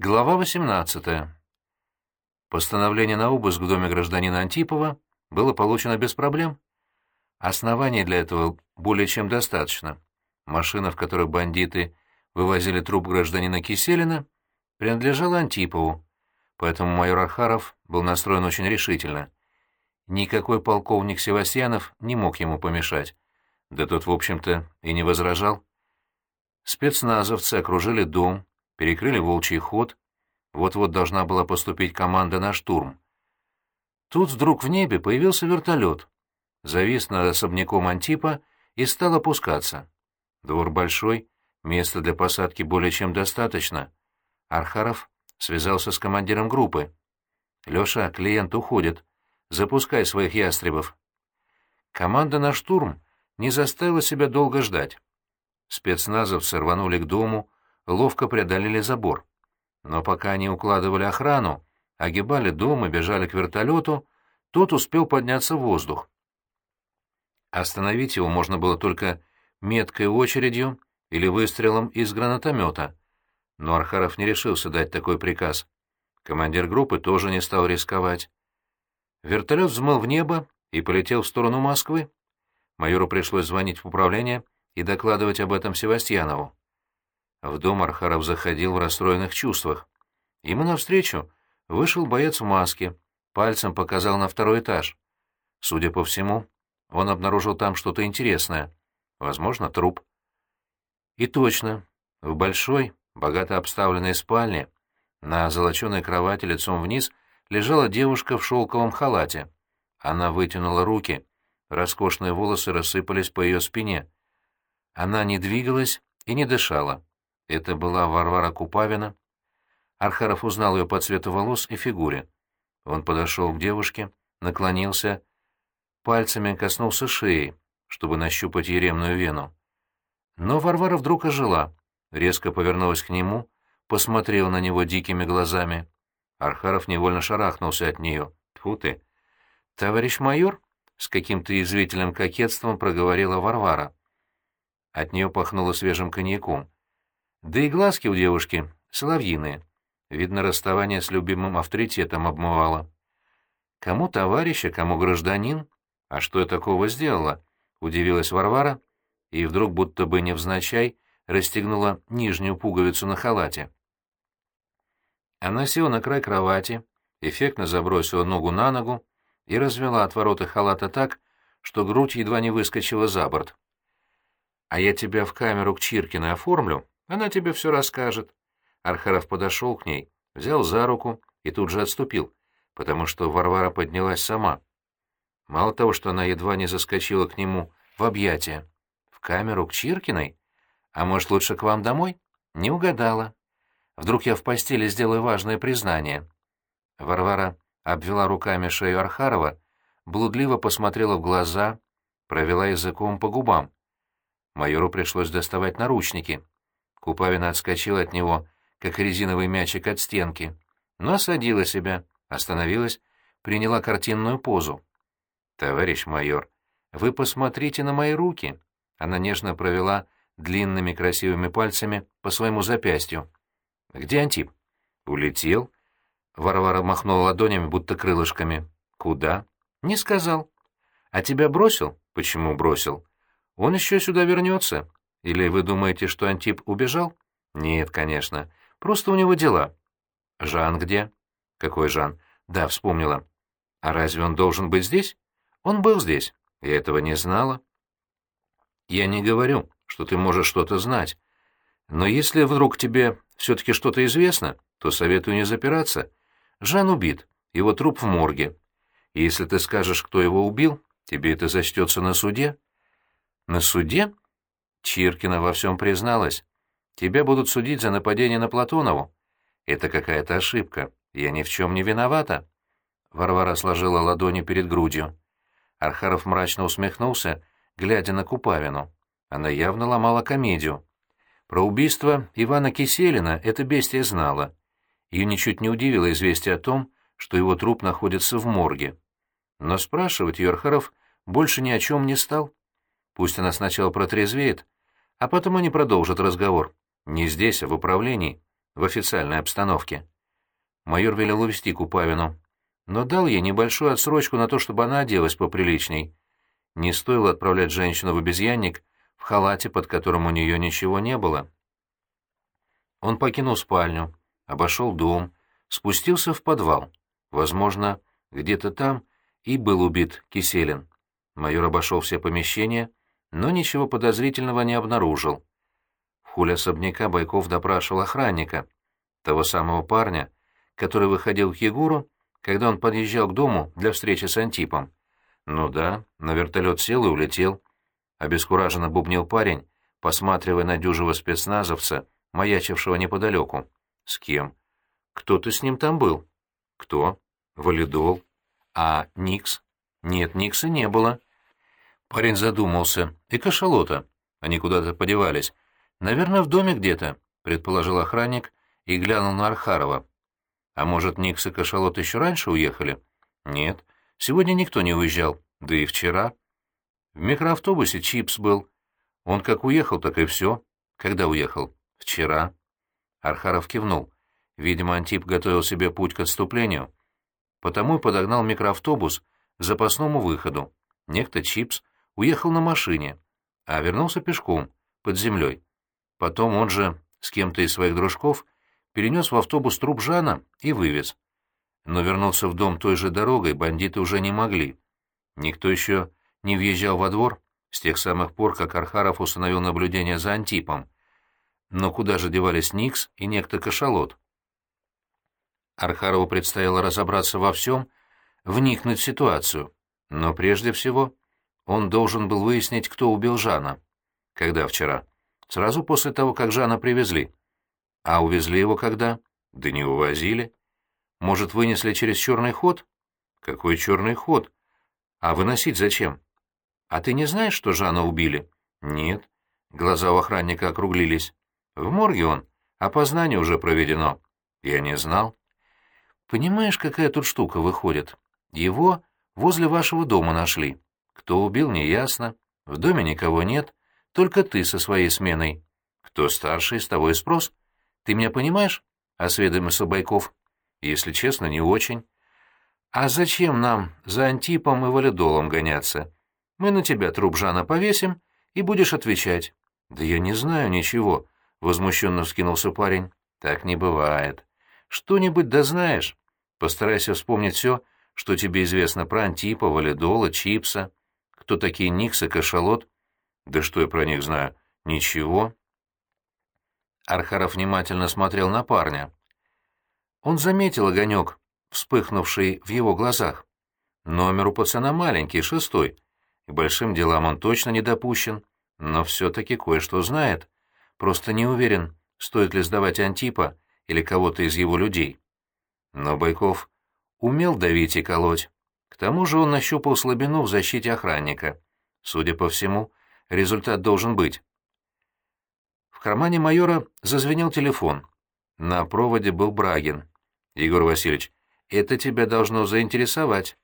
Глава 18. Постановление на обыск в доме гражданина Антипова было получено без проблем. Оснований для этого более чем достаточно. Машина, в которой бандиты вывозили труп гражданина Киселина, принадлежала Антипову, поэтому майор Архаров был настроен очень решительно. Никакой полковник Севастьянов не мог ему помешать. Да тот, в общем-то, и не возражал. Спецназовцы окружили дом, перекрыли волчий ход, вот-вот должна была поступить команда на штурм. Тут вдруг в небе появился вертолет, завис над особняком Антипа и стал опускаться. Двор большой, места для посадки более чем достаточно. Архаров связался с командиром группы. «Леша, клиент уходит. Запускай своих ястребов». Команда на штурм не заставила себя долго ждать. Спецназовцы рванули к дому, ловко преодолели забор. Но пока они укладывали охрану, огибали дом и бежали к вертолету, тот успел подняться в воздух. Остановить его можно было только меткой очередью или выстрелом из гранатомета. Но Архаров не решился дать такой приказ. Командир группы тоже не стал рисковать. Вертолет взмыл в небо и полетел в сторону Москвы. Майору пришлось звонить в управление и докладывать об этом Севастьянову. В дом Архаров заходил в расстроенных чувствах. Ему навстречу вышел боец в маске, пальцем показал на второй этаж. Судя по всему, он обнаружил там что-то интересное. Возможно, труп. И точно, в большой, богато обставленной спальне, на золоченой кровати лицом вниз лежала девушка в шелковом халате. Она вытянула руки, роскошные волосы рассыпались по ее спине. Она не двигалась и не дышала. Это была Варвара Купавина. Архаров узнал ее по цвету волос и фигуре. Он подошел к девушке, наклонился, пальцами коснулся шеи, чтобы нащупать еремную вену. Но Варвара вдруг ожила, резко повернулась к нему, посмотрела на него дикими глазами. Архаров невольно шарахнулся от нее. Тьфу ты! «Товарищ майор?» — с каким-то язвительным кокетством проговорила Варвара. От нее пахнуло свежим коньяком. Да и глазки у девушки соловьиные. Видно, расставание с любимым авторитетом обмывало. Кому товарища, кому гражданин? А что я такого сделала? Удивилась Варвара и вдруг, будто бы невзначай, расстегнула нижнюю пуговицу на халате. Она села на край кровати, эффектно забросила ногу на ногу и развела отвороты халата так, что грудь едва не выскочила за борт. «А я тебя в камеру к Чиркиной оформлю, она тебе все расскажет. Архаров подошел к ней, взял за руку и тут же отступил, потому что Варвара поднялась сама. Мало того, что она едва не заскочила к нему в объятия. В камеру к Чиркиной? А может, лучше к вам домой? Не угадала. Вдруг я в постели сделаю важное признание. Варвара обвела руками шею Архарова, блудливо посмотрела в глаза, провела языком по губам. Майору пришлось доставать наручники. Купавина отскочила от него, как резиновый мячик от стенки, но осадила себя, остановилась, приняла картинную позу. «Товарищ майор, вы посмотрите на мои руки!» Она нежно провела длинными красивыми пальцами по своему запястью. «Где Антип?» «Улетел?» Варвара махнула ладонями, будто крылышками. «Куда?» «Не сказал». «А тебя бросил?» «Почему бросил?» «Он еще сюда вернется. Или вы думаете, что Антип убежал? Нет, конечно. Просто у него дела. Жан где? Какой Жан? Да, вспомнила. А разве он должен быть здесь? Он был здесь. Я этого не знала. Я не говорю, что ты можешь что-то знать. Но если вдруг тебе все-таки что-то известно, то советую не запираться. Жан убит, его труп в морге. И если ты скажешь, кто его убил, тебе это зачтется на суде. На суде? Чиркина во всем призналась. Тебя будут судить за нападение на Платонову. Это какая-то ошибка. Я ни в чем не виновата. Варвара сложила ладони перед грудью. Архаров мрачно усмехнулся, глядя на Купавину. Она явно ломала комедию. Про убийство Ивана Киселина эта бестия знала. Ее ничуть не удивило известие о том, что его труп находится в морге. Но спрашивать ее Архаров больше ни о чем не стал. Пусть она сначала протрезвеет, а потом они продолжат разговор. Не здесь, а в управлении. в официальной обстановке. Майор велел увести Купавину, но дал ей небольшую отсрочку на то, чтобы она оделась поприличней. Не стоило отправлять женщину в обезьянник в халате, под которым у нее ничего не было. Он покинул спальню, обошел дом, спустился в подвал. Возможно, где-то там и был убит Киселин. Майор обошел все помещения, но ничего подозрительного не обнаружил. В холле особняка Байков допрашивал охранника, того самого парня, который выходил к Егору, когда он подъезжал к дому для встречи с Антипом. Ну да, на вертолет сел и улетел. Обескураженно бубнил парень, посматривая на дюжего спецназовца, маячившего неподалеку. С кем? Кто-то с ним там был. Кто? Валидол. А Никс? Нет, Никса не было. Парень задумался. И кашалота. Они куда-то подевались. Наверное, в доме где-то, предположил охранник и глянул на Архарова. А может, Никс и кашалот еще раньше уехали? Нет. Сегодня никто не уезжал. Да и вчера. В микроавтобусе Чипс был. Он как уехал, так и все. Когда уехал? Вчера. Архаров кивнул. Видимо, Антип готовил себе путь к отступлению, потому и подогнал микроавтобус к запасному выходу. Некто Чипс уехал на машине, а вернулся пешком, под землей. Потом он же с кем-то из своих дружков перенес в автобус труп Жана и вывез. Но вернуться в дом той же дорогой бандиты уже не могли. Никто еще не въезжал во двор с тех самых пор, как Архаров установил наблюдение за Антипом. Но куда же девались Никс и некто Кашалот? Архарову предстояло разобраться во всем, вникнуть в ситуацию. Но прежде всего он должен был выяснить, кто убил Жана. Когда вчера? Сразу после того, как Жана привезли. А увезли его когда? Да не увозили. Может, вынесли через черный ход? Какой черный ход? А выносить зачем? А ты не знаешь, что Жана убили? Нет. Глаза у охранника округлились. В морге он. Опознание уже проведено. Я не знал. Понимаешь, какая тут штука выходит? Его возле вашего дома нашли. Кто убил, неясно. В доме никого нет. Только ты со своей сменой. Кто старший, с того и спрос. Ты меня понимаешь? Осведомился Байков. Если честно, не очень. А зачем нам за Антипом и Валидолом гоняться? Мы на тебя труп Жана повесим и будешь отвечать. Да я не знаю ничего, возмущенно вскинулся парень. Так не бывает. Что-нибудь да знаешь. Постарайся вспомнить все, что тебе известно про Антипа, Валидола, Чипса. Кто такие Никс и Кашалот? Да что я про них знаю? Ничего. Архаров внимательно смотрел на парня. Он заметил огонек, вспыхнувший в его глазах. Номер у пацана маленький, шестой. И большим делам он точно не допущен, но все-таки кое-что знает. Просто не уверен, стоит ли сдавать Антипа или кого-то из его людей. Но Байков умел давить и колоть. К тому же он нащупал слабину в защите охранника. Судя по всему, результат должен быть. В кармане майора зазвенел телефон. На проводе был Брагин. «Егор Васильевич, это тебя должно заинтересовать».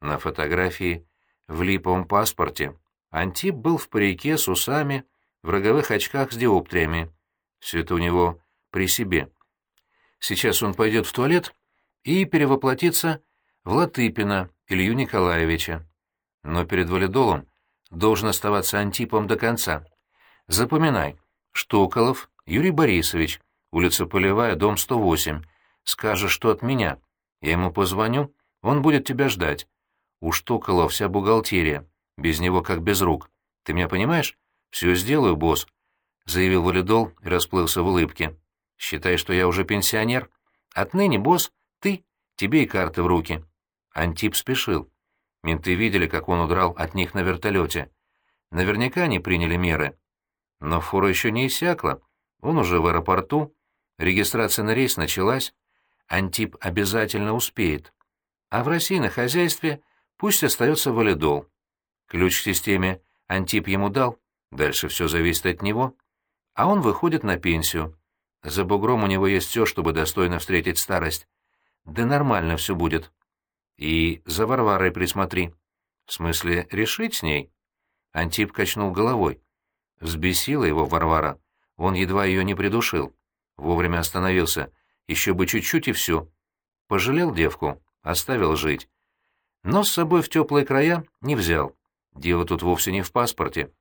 На фотографии в липовом паспорте Антип был в парике с усами, в роговых очках с диоптриями. Все это у него при себе. Сейчас он пойдет в туалет и перевоплотится в Латыпина Илью Николаевича. Но перед валидолом должен оставаться Антипом до конца. Запоминай, Штоколов Юрий Борисович, улица Полевая, дом 108. Скажешь, что от меня. Я ему позвоню, он будет тебя ждать. У Штоколова вся бухгалтерия, без него как без рук. Ты меня понимаешь? Все сделаю, босс, — заявил валидол и расплылся в улыбке. Считай, что я уже пенсионер. Отныне, босс, ты, тебе и карты в руки. Антип спешил. Менты видели, как он удрал от них на вертолете. Наверняка они приняли меры. Но фура еще не иссякла. Он уже в аэропорту. Регистрация на рейс началась. Антип обязательно успеет. А в России на хозяйстве пусть остается валидол. Ключ к системе Антип ему дал. Дальше все зависит от него. А он выходит на пенсию. За бугром у него есть все, чтобы достойно встретить старость. Да нормально все будет. И за Варварой присмотри. В смысле, решить с ней? Антип качнул головой. Взбесила его Варвара. Он едва ее не придушил. Вовремя остановился. Еще бы чуть-чуть и все. Пожалел девку, оставил жить. Но с собой в теплые края не взял. Дело тут вовсе не в паспорте.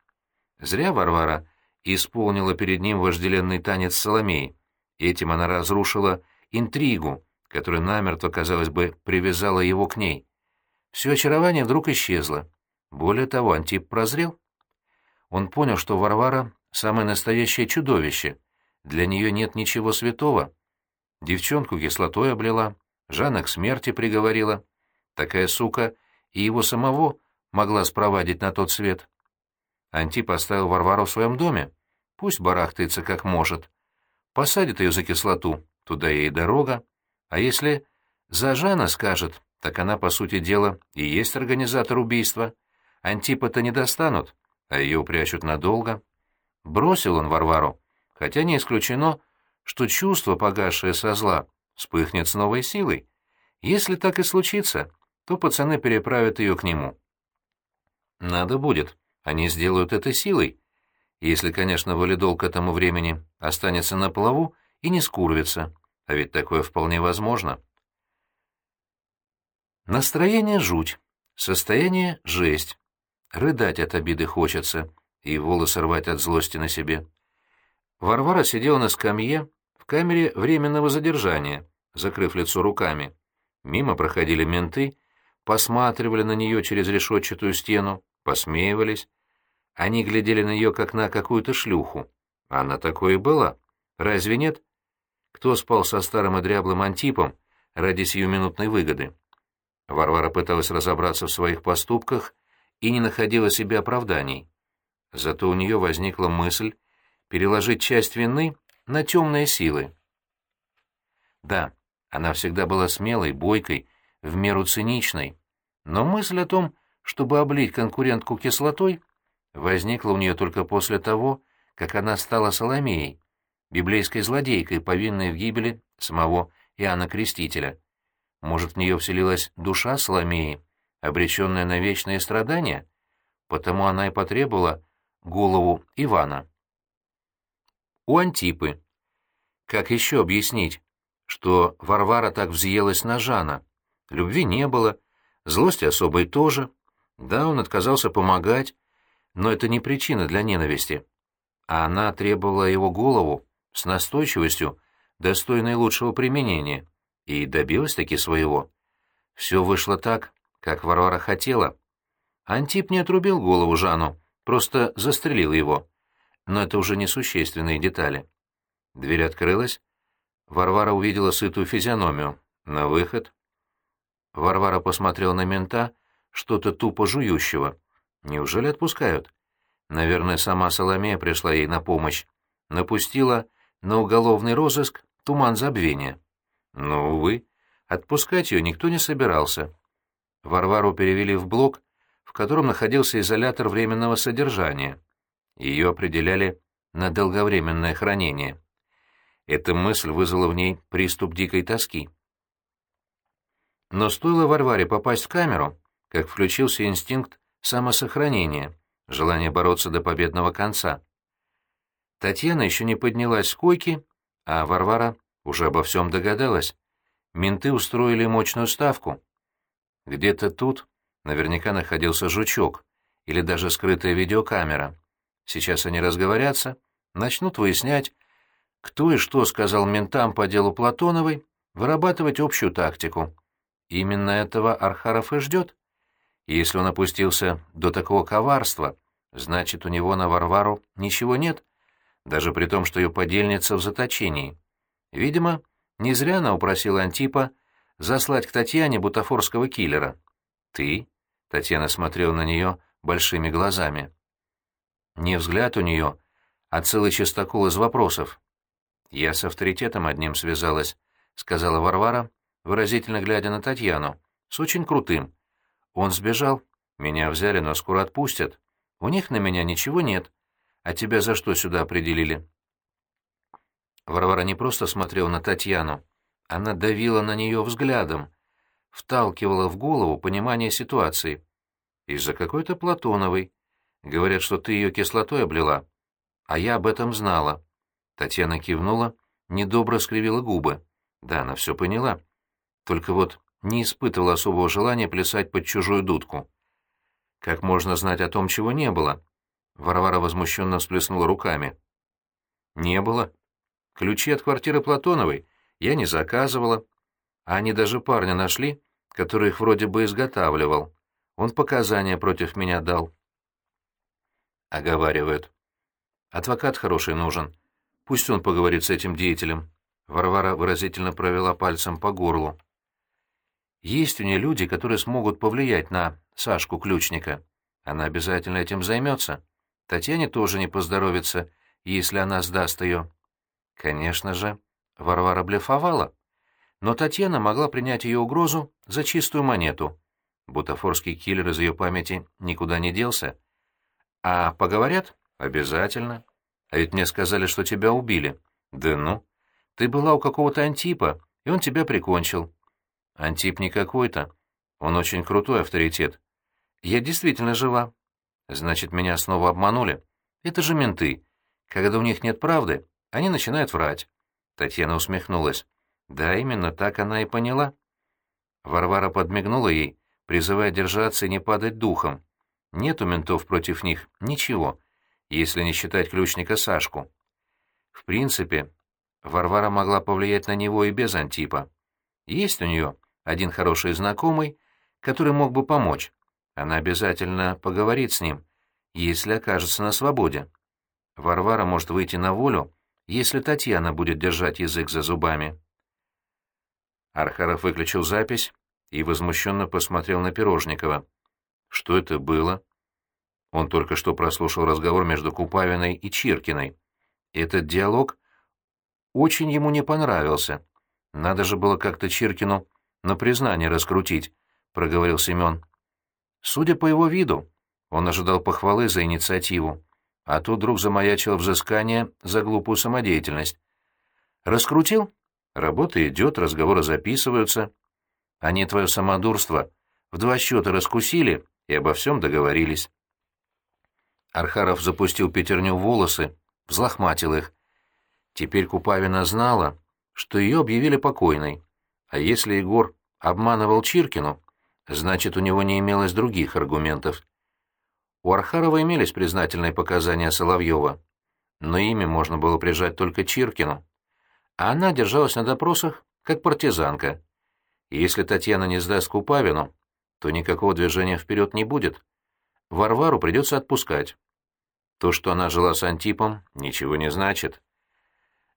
Зря Варвара исполнила перед ним вожделенный танец Соломеи. Этим она разрушила интригу, которая намертво, казалось бы, привязала его к ней. Все очарование вдруг исчезло. Более того, Антип прозрел. Он понял, что Варвара — самое настоящее чудовище. Для нее нет ничего святого. Девчонку кислотой облила, Жанна к смерти приговорила. Такая сука и его самого могла спровадить на тот свет. Антип оставил Варвару в своем доме. Пусть барахтается как может. Посадит ее за кислоту, туда ей дорога. А если за Жана скажет, так она, по сути дела, и есть организатор убийства. Антипа-то не достанут, а ее упрячут надолго. Бросил он Варвару, хотя не исключено, что чувство, погасшее со зла, вспыхнет с новой силой. Если так и случится, то пацаны переправят ее к нему. Надо будет, они сделают это силой. Если, конечно, валидол к этому времени останется на плаву и не скурвится, а ведь такое вполне возможно. Настроение жуть, состояние жесть. Рыдать от обиды хочется и волосы рвать от злости на себе. Варвара сидела на скамье в камере временного задержания, закрыв лицо руками. Мимо проходили менты, посматривали на нее через решетчатую стену, посмеивались. Они глядели на нее, как на какую-то шлюху. Она такой и была. Разве нет? Кто спал со старым и дряблым антипом ради сиюминутной выгоды? Варвара пыталась разобраться в своих поступках и не находила себе оправданий. Зато у нее возникла мысль переложить часть вины на темные силы. Да, она всегда была смелой, бойкой, в меру циничной, но мысль о том, чтобы облить конкурентку кислотой, возникла у нее только после того, как она стала Соломеей, библейской злодейкой, повинной в гибели самого Иоанна Крестителя. Может, в нее вселилась душа Соломеи, обреченная на вечные страдания? Потому она и потребовала голову Ивана. У Антипы. Как еще объяснить, что Варвара так взъелась на Жана? Любви не было, злости особой тоже. Да, он отказался помогать, но это не причина для ненависти. А она требовала его голову с настойчивостью, достойной лучшего применения и добилась таки своего. Все вышло так, как Варвара хотела. Антип не отрубил голову Жану, просто застрелил его. Но это уже несущественные детали. Дверь открылась. Варвара увидела сытую физиономию. На выход. Варвара посмотрела на мента, что-то тупо жующего. Неужели отпускают? Наверное, сама Соломея пришла ей на помощь. Напустила на уголовный розыск туман забвения. Но, увы, отпускать ее никто не собирался. Варвару перевели в блок, в котором находился изолятор временного содержания. Ее определяли на долговременное хранение. Эта мысль вызвала в ней приступ дикой тоски. Но стоило Варваре попасть в камеру, как включился инстинкт самосохранения, желание бороться до победного конца. Татьяна еще не поднялась с койки, а Варвара уже обо всем догадалась. Менты устроили мощную ставку. Где-то тут наверняка находился жучок или даже скрытая видеокамера. Сейчас они разговорятся, начнут выяснять, кто и что сказал ментам по делу Платоновой, вырабатывать общую тактику. Именно этого Архаров и ждет. если он опустился до такого коварства, значит, у него на Варвару ничего нет, даже при том, что ее подельница в заточении. Видимо, не зря она упросила Антипа заслать к Татьяне бутафорского киллера. «Ты?» — Татьяна смотрела на нее большими глазами. Не взгляд у нее, а целый чистокол из вопросов. «Я с авторитетом одним связалась», — сказала Варвара, выразительно глядя на Татьяну. «С очень крутым. Он сбежал. Меня взяли, но скоро отпустят. У них на меня ничего нет. А тебя за что сюда определили?» Варвара не просто смотрела на Татьяну, она давила на нее взглядом, вталкивала в голову понимание ситуации. Из-за какой-то Платоновой. Говорят, что ты ее кислотой облила. А я об этом знала. Татьяна кивнула недобро скривила губы. Да, она все поняла. Только вот не испытывала особого желания плясать под чужую дудку. Как можно знать о том, чего не было? Варвара возмущенно всплеснула руками. Не было. Ключи от квартиры Платоновой я не заказывала. А они даже парня нашли, который их вроде бы изготавливал. Он показания против меня дал. Оговаривают. Адвокат хороший нужен. Пусть он поговорит с этим деятелем. Варвара выразительно провела пальцем по горлу. Есть у нее люди, которые смогут повлиять на Сашку Ключника. Она обязательно этим займется. Татьяне тоже не поздоровится, если она сдаст ее. Конечно же, Варвара блефовала. Но Татьяна могла принять ее угрозу за чистую монету. Бутафорский киллер из ее памяти никуда не делся. А поговорят? Обязательно. А ведь мне сказали, что тебя убили. Да ну. Ты была у какого-то Антипа, и он тебя прикончил. Антип не какой-то. Он очень крутой авторитет. Я действительно жива. Значит, меня снова обманули. Это же менты. Когда у них нет правды, они начинают врать. Татьяна усмехнулась. Да, именно так она и поняла. Варвара подмигнула ей, призывая держаться и не падать духом. Нет у ментов против них ничего, если не считать ключника Сашку. В принципе, Варвара могла повлиять на него и без Антипа. Есть у нее один хороший знакомый, который мог бы помочь. Она обязательно поговорит с ним, если окажется на свободе. Варвара может выйти на волю, если Татьяна будет держать язык за зубами. Архаров выключил запись и возмущенно посмотрел на Пирожникова. Что это было? Он только что прослушал разговор между Купавиной и Чиркиной. Этот диалог очень ему не понравился. Надо же было как-то Чиркину на признание раскрутить, — проговорил Семен. Судя по его виду, он ожидал похвалы за инициативу, а тут вдруг замаячило взыскание за глупую самодеятельность. Раскрутил? Работа идет, разговоры записываются. Они твое самодурство в два счета раскусили и обо всем договорились. Архаров запустил пятерню в волосы, взлохматил их. Теперь Купавина знала, что ее объявили покойной, а если Егор обманывал Чиркину, значит, у него не имелось других аргументов. У Архарова имелись признательные показания Соловьева, но ими можно было прижать только Чиркину. А она держалась на допросах, как партизанка. Если Татьяна не сдаст Купавину, то никакого движения вперед не будет. Варвару придется отпускать. То, что она жила с Антипом, ничего не значит.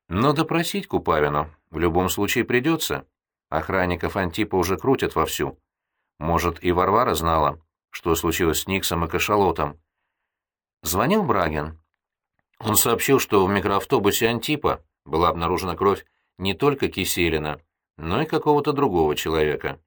Но допросить Купавину в любом случае придется. Охранников Антипа уже крутят вовсю. Может, и Варвара знала, что случилось с Никсом и Кашалотом. Звонил Брагин. Он сообщил, что в микроавтобусе Антипа была обнаружена кровь не только Киселина, но и какого-то другого человека.